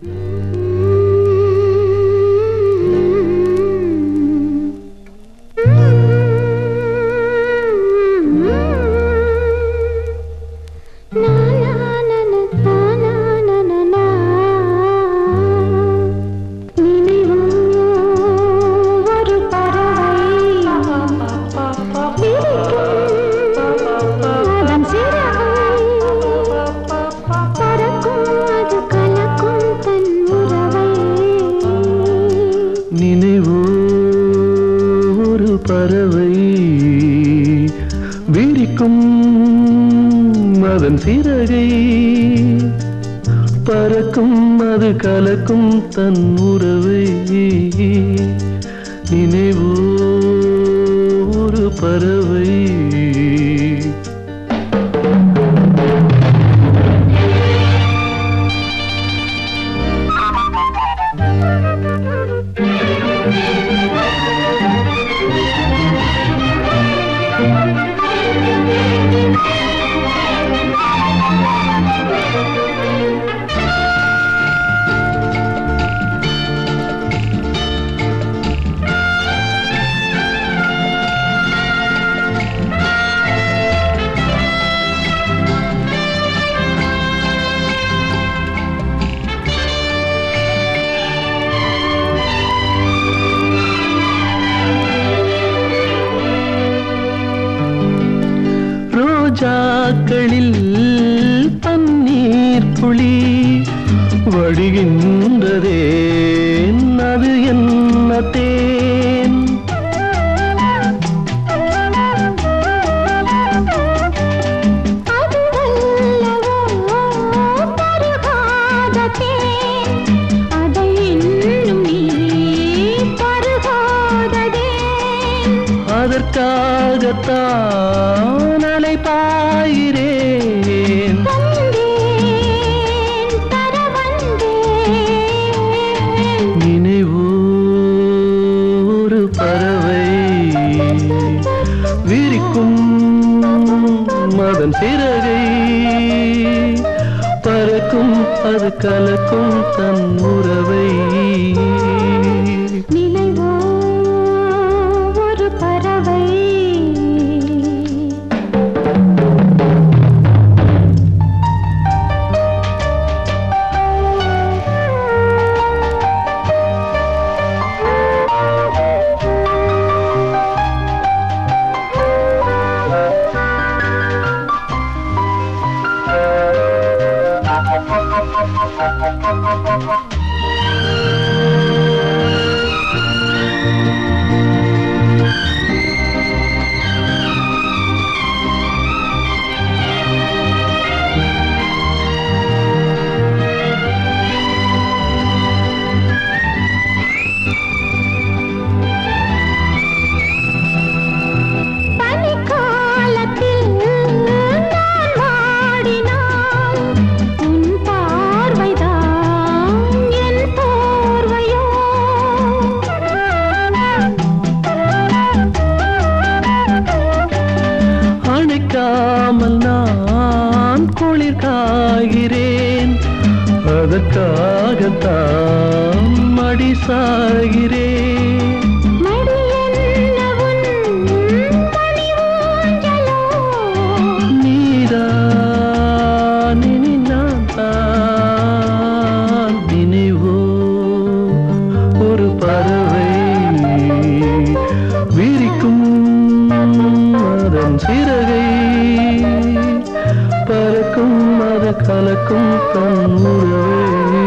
Mm-hmm. பறவை விரிக்கும் அதன் சிறகை. பறக்கும் அது கலக்கும் தன் உறவை. நினைவோ ஒரு பறவை. ரோஜாக்களில் பன்னீர் புளி வடிகின்றதே. அது என்ன தேன். அதற்காகத்தான் அலை பாயிரேன் நினைவோ ஒரு பறவை விரிக்கும் அதன் சிறகை. பறக்கும் அது கலக்கும் தன் உறவை. நினைவோ குளிர் காகிறேன் அதற்காகத்தான் மடி சாகிறேன். तुम तन्नुरे